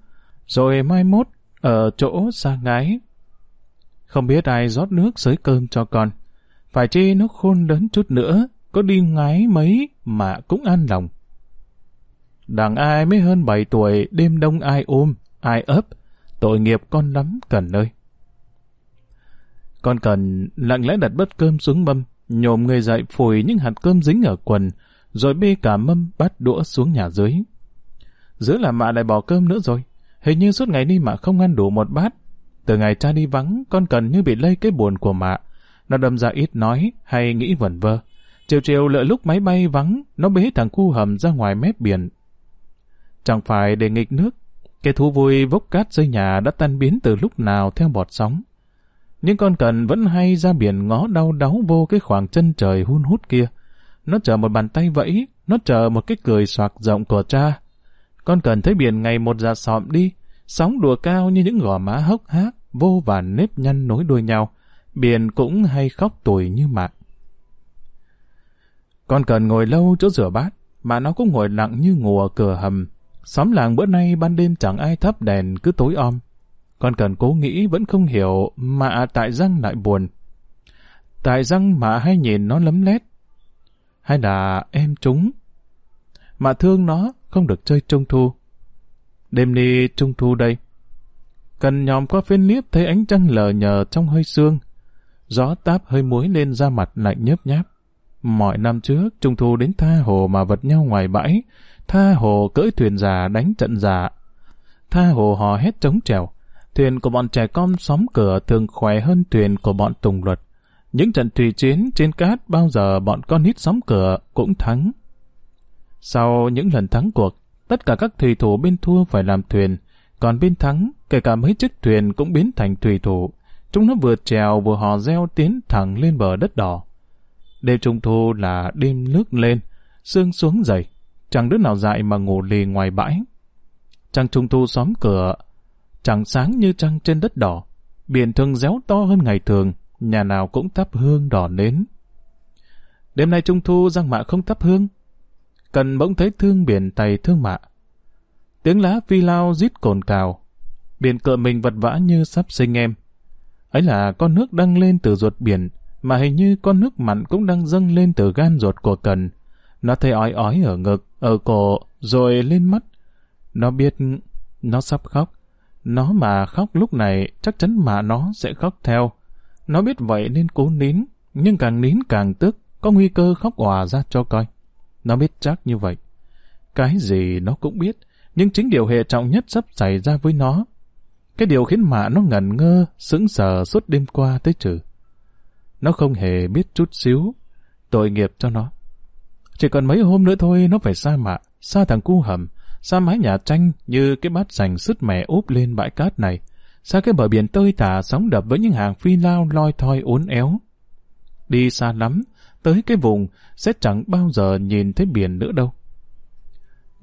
Rồi mai mốt, ở chỗ xa ngái. Không biết ai rót nước dưới cơm cho con. Phải chi nó khôn lớn chút nữa, có đi ngái mấy mà cũng an lòng. Đằng ai mới hơn 7 tuổi, đêm đông ai ôm, ai ấp, tội nghiệp con lắm cần ơi. Con cần lặng lẽ đặt bát cơm xuống mâm, nhồm người dậy phủi những hạt cơm dính ở quần, rồi bê cả mâm bát đũa xuống nhà dưới. Giữa là mạ lại bỏ cơm nữa rồi, hình như suốt ngày đi mạ không ăn đủ một bát. Từ ngày cha đi vắng, con cần như bị lây cái buồn của mạ. Nó đâm ra ít nói hay nghĩ vẩn vơ. Chiều chiều lợi lúc máy bay vắng, nó bế thằng cu hầm ra ngoài mép biển. Chẳng phải để nghịch nước, cái thú vui vốc cát xây nhà đã tan biến từ lúc nào theo bọt sóng. Nhưng con cần vẫn hay ra biển ngó đau đáu vô cái khoảng chân trời hun hút kia. Nó chờ một bàn tay vẫy, nó chờ một cái cười soạc rộng của cha. Con cần thấy biển ngày một già sọm đi, sóng đùa cao như những gò má hốc hác, vô vàn nếp nhăn nối đuôi nhau. Biển cũng hay khóc tuổi như mạng. Con cần ngồi lâu chỗ rửa bát, mà nó cũng ngồi lặng như ngủ ở cửa hầm. Xóm làng bữa nay ban đêm chẳng ai thắp đèn cứ tối om. Con cần cố nghĩ vẫn không hiểu mà tại răng lại buồn. Tại răng mà hay nhìn nó lấm lét. Hay là em chúng. Mà thương nó không được chơi trung thu. Đêm đi trung thu đây. Cần nhòm qua phiên liếp thấy ánh trăng lờ nhờ trong hơi sương. Gió táp hơi muối lên da mặt lạnh nhớp nháp. Mọi năm trước, trung thu đến tha hồ mà vật nhau ngoài bãi, tha hồ cưỡi thuyền già đánh trận già. Tha hồ hò hét trống trèo, thuyền của bọn trẻ con xóm cửa thường khỏe hơn thuyền của bọn tùng luật. Những trận thủy chiến trên cát bao giờ bọn con nít xóm cửa cũng thắng. Sau những lần thắng cuộc, tất cả các thủy thủ bên thua phải làm thuyền, còn bên thắng, kể cả mấy chiếc thuyền cũng biến thành thủy thủ. Chúng nó vừa trèo vừa hò reo tiến thẳng lên bờ đất đỏ. Đêm trung thu là đêm nước lên, sương xuống dày, chẳng đứa nào dại mà ngủ lì ngoài bãi. Trăng trung thu xóm cửa, chẳng sáng như trăng trên đất đỏ, biển thường réo to hơn ngày thường, nhà nào cũng thắp hương đỏ nến. Đêm nay trung thu giang mạ không thắp hương, cần bỗng thấy thương biển tay thương mạ. Tiếng lá phi lao rít cồn cào, biển cựa mình vật vã như sắp sinh em. Ấy là con nước đang lên từ ruột biển, mà hình như con nước mặn cũng đang dâng lên từ gan ruột của cần. Nó thấy ói ói ở ngực, ở cổ, rồi lên mắt. Nó biết nó sắp khóc. Nó mà khóc lúc này, chắc chắn mà nó sẽ khóc theo. Nó biết vậy nên cố nín, nhưng càng nín càng tức, có nguy cơ khóc òa ra cho coi. Nó biết chắc như vậy. Cái gì nó cũng biết, nhưng chính điều hệ trọng nhất sắp xảy ra với nó. Cái điều khiến mạ nó ngẩn ngơ, sững sờ suốt đêm qua tới trừ. Nó không hề biết chút xíu. Tội nghiệp cho nó. Chỉ còn mấy hôm nữa thôi nó phải xa mạ, xa thằng cu hầm, xa mái nhà tranh như cái bát sành sứt mẻ úp lên bãi cát này, xa cái bờ biển tơi tả sóng đập với những hàng phi lao loi thoi uốn éo. Đi xa lắm, tới cái vùng sẽ chẳng bao giờ nhìn thấy biển nữa đâu.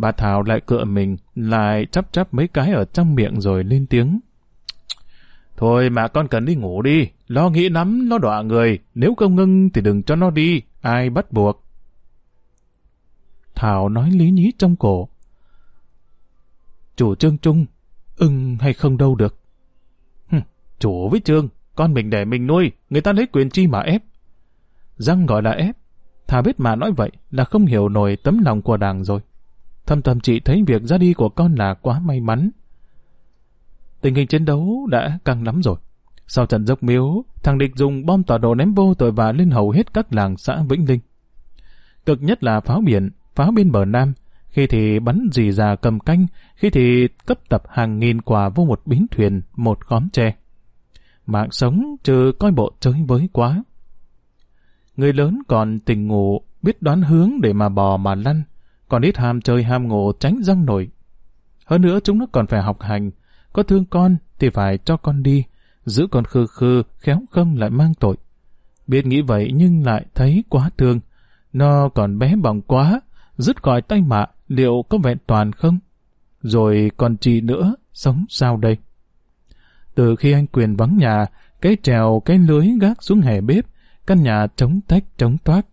Bà Thảo lại cựa mình, lại chắp chắp mấy cái ở trong miệng rồi lên tiếng. Thôi mà con cần đi ngủ đi, lo nghĩ lắm, nó đọa người, nếu không ngưng thì đừng cho nó đi, ai bắt buộc. Thảo nói lý nhí trong cổ. Chủ trương trung, ưng hay không đâu được, chủ với Trương, con mình để mình nuôi, người ta lấy quyền chi mà ép. Răng gọi là ép, thà biết mà nói vậy là không hiểu nổi tấm lòng của đảng rồi. Thâm thầm chị thấy việc ra đi của con là quá may mắn. Tình hình chiến đấu đã căng lắm rồi. Sau trận dốc miếu, thằng địch dùng bom tọa độ ném vô tội vạ lên hầu hết các làng xã Vĩnh Linh. Cực nhất là pháo biển, pháo bên bờ Nam, khi thì bắn dì già cầm canh, khi thì cấp tập hàng nghìn quả vô một bến thuyền, một khóm tre. Mạng sống trừ coi bộ chơi với quá. Người lớn còn tình ngủ, biết đoán hướng để mà bò mà lăn, còn ít ham chơi ham ngộ tránh răng nổi. Hơn nữa chúng nó còn phải học hành, có thương con thì phải cho con đi, giữ con khư khư, khéo không lại mang tội. Biết nghĩ vậy nhưng lại thấy quá thương, nó còn bé bỏng quá, dứt khỏi tay mạ, liệu có vẹn toàn không? Rồi còn chị nữa, sống sao đây? Từ khi anh Quyền vắng nhà, cái trèo, cái lưới gác xuống hè bếp, căn nhà trống tách trống toát.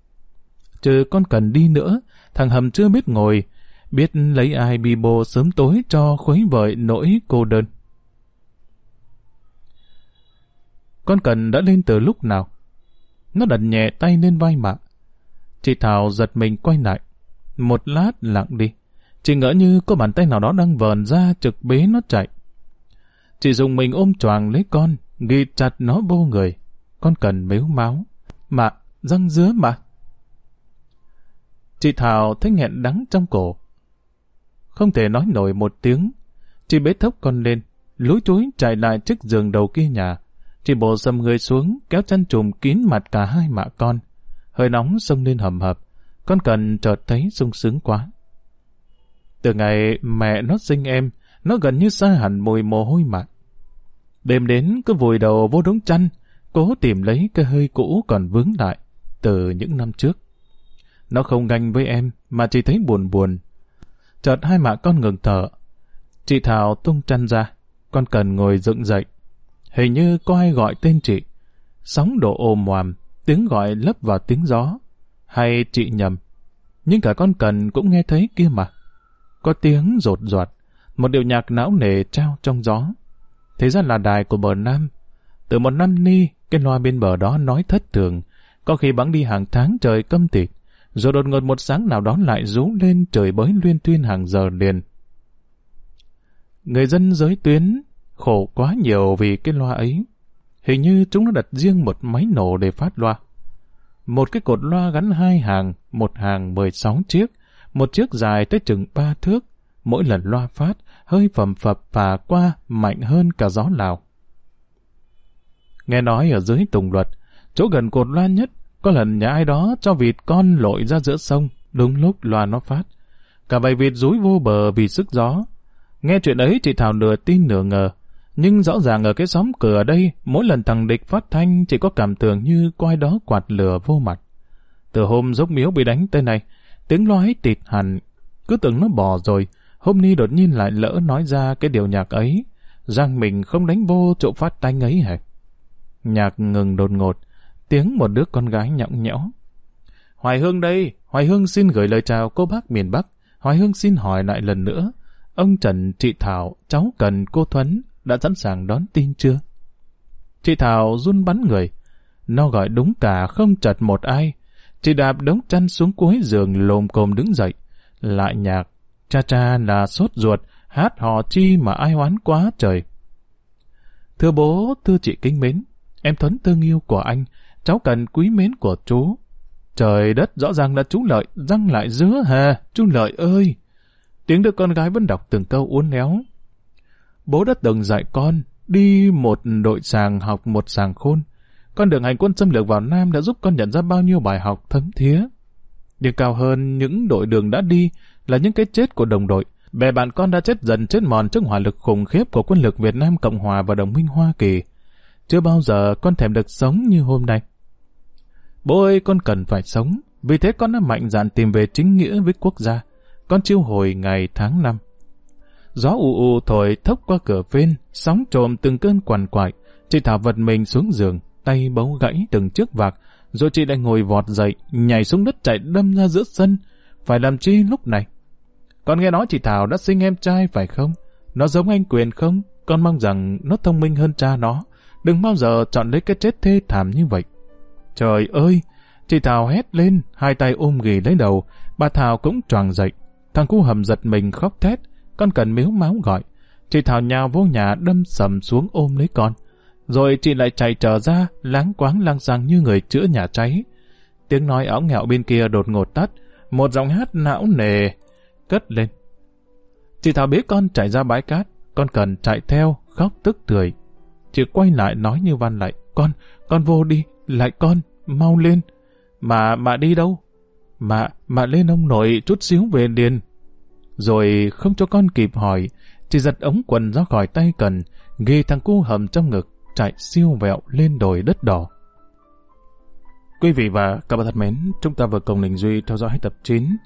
Chứ con cần đi nữa, thằng Hầm chưa biết ngồi, biết lấy ai bi bô sớm tối cho khuấy vợi nỗi cô đơn. Con cần đã lên từ lúc nào? Nó đặt nhẹ tay lên vai mạ. Chị Thảo giật mình quay lại. Một lát lặng đi. Chị ngỡ như có bàn tay nào đó đang vờn ra trực bế nó chạy. Chị dùng mình ôm choàng lấy con, ghi chặt nó vô người. Con cần mếu máu. Mạ, răng dứa mà. Chị Thảo thấy nghẹn đắng trong cổ. Không thể nói nổi một tiếng. Chị bế thốc con lên, lúi túi chạy lại trước giường đầu kia nhà. Chị bồ dầm người xuống, kéo chăn trùm kín mặt cả hai mạ con. Hơi nóng sông lên hầm hập. Con cần chợt thấy sung sướng quá. Từ ngày mẹ nó sinh em, nó gần như xa hẳn mùi mồ hôi mặn. Đêm đến cứ vùi đầu vô đống chăn, cố tìm lấy cái hơi cũ còn vướng lại từ những năm trước. Nó không ganh với em, mà chỉ thấy buồn buồn. Chợt hai mạ con ngừng thở. Chị Thảo tung chăn ra, con cần ngồi dựng dậy. Hình như có ai gọi tên chị. Sóng đổ ồm oàm, tiếng gọi lấp vào tiếng gió. Hay chị nhầm. Nhưng cả con cần cũng nghe thấy kia mà. Có tiếng rột rọt, một điệu nhạc não nề trao trong gió. Thế ra là đài của bờ Nam. Từ một năm ni, cái loa bên bờ đó nói thất thường, có khi bắn đi hàng tháng trời câm tịt, rồi đột ngột một sáng nào đó lại rú lên trời bới liên tuyên hàng giờ liền. Người dân giới tuyến khổ quá nhiều vì cái loa ấy. Hình như chúng nó đặt riêng một máy nổ để phát loa. Một cái cột loa gắn hai hàng, một hàng 16 chiếc, một chiếc dài tới chừng ba thước. Mỗi lần loa phát, hơi phẩm phập và qua mạnh hơn cả gió lào. Nghe nói ở dưới Tùng Luật, chỗ gần cột loa nhất, có lần nhà ai đó cho vịt con lội ra giữa sông, đúng lúc loa nó phát. Cả bầy vịt rúi vô bờ vì sức gió. Nghe chuyện ấy chị Thảo nửa tin nửa ngờ. Nhưng rõ ràng ở cái xóm cửa đây, mỗi lần thằng địch phát thanh chỉ có cảm tưởng như quai đó quạt lửa vô mặt. Từ hôm dốc miếu bị đánh tên này, tiếng loa ấy tịt hẳn, cứ tưởng nó bỏ rồi, hôm nay đột nhiên lại lỡ nói ra cái điều nhạc ấy, rằng mình không đánh vô chỗ phát thanh ấy hả? Nhạc ngừng đột ngột, tiếng một đứa con gái nhõng nhẽo. Hoài Hương đây, Hoài Hương xin gửi lời chào cô bác miền Bắc. Hoài Hương xin hỏi lại lần nữa, ông Trần, chị Thảo, cháu Cần, cô Thuấn đã sẵn sàng đón tin chưa? Chị Thảo run bắn người. Nó gọi đúng cả không chật một ai. Chị đạp đống chăn xuống cuối giường lồm cồm đứng dậy. Lại nhạc. Cha cha là sốt ruột, hát hò chi mà ai oán quá trời. Thưa bố, thưa chị kính mến, em Thuấn tương yêu của anh, cháu cần quý mến của chú. Trời đất rõ ràng là chú Lợi, răng lại dứa hà, chú Lợi ơi! Tiếng đứa con gái vẫn đọc từng câu uốn éo. Bố đã từng dạy con, đi một đội sàng học một sàng khôn. Con đường hành quân xâm lược vào Nam đã giúp con nhận ra bao nhiêu bài học thấm thía. Nhưng cao hơn những đội đường đã đi là những cái chết của đồng đội. Bè bạn con đã chết dần chết mòn trước hỏa lực khủng khiếp của quân lực Việt Nam Cộng Hòa và đồng minh Hoa Kỳ. Chưa bao giờ con thèm được sống như hôm nay. Bố ơi, con cần phải sống. Vì thế con đã mạnh dạn tìm về chính nghĩa với quốc gia. Con chiêu hồi ngày tháng năm. Gió ù ù thổi thốc qua cửa phên, sóng trộm từng cơn quằn quại. Chị Thảo vật mình xuống giường, tay bấu gãy từng chiếc vạc, rồi chị lại ngồi vọt dậy, nhảy xuống đất chạy đâm ra giữa sân. Phải làm chi lúc này? Con nghe nói chị Thảo đã sinh em trai phải không? Nó giống anh Quyền không? Con mong rằng nó thông minh hơn cha nó. Đừng bao giờ chọn lấy cái chết thê thảm như vậy. Trời ơi! Chị Thảo hét lên, hai tay ôm ghì lấy đầu. Bà Thảo cũng choàng dậy. Thằng cu hầm giật mình khóc thét. Con cần miếu máu gọi. Chị Thảo nhào vô nhà đâm sầm xuống ôm lấy con. Rồi chị lại chạy trở ra, láng quáng lang sang như người chữa nhà cháy. Tiếng nói áo nghẹo bên kia đột ngột tắt. Một giọng hát não nề cất lên. Chị Thảo biết con chạy ra bãi cát, con cần chạy theo, khóc tức tưởi. Chị quay lại nói như van lại, con, con vô đi, lại con, mau lên. Mà, mà đi đâu? Mà, mà lên ông nội chút xíu về liền. Rồi không cho con kịp hỏi, chỉ giật ống quần ra khỏi tay cần, ghi thằng cu hầm trong ngực, chạy siêu vẹo lên đồi đất đỏ. Quý vị và các bạn thân mến, chúng ta vừa cùng Đình Duy theo dõi tập 9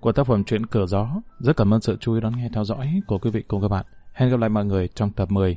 của tác phẩm Chuyện cửa Gió. Rất cảm ơn sự chú ý đón nghe theo dõi của quý vị cùng các bạn. Hẹn gặp lại mọi người trong tập 10.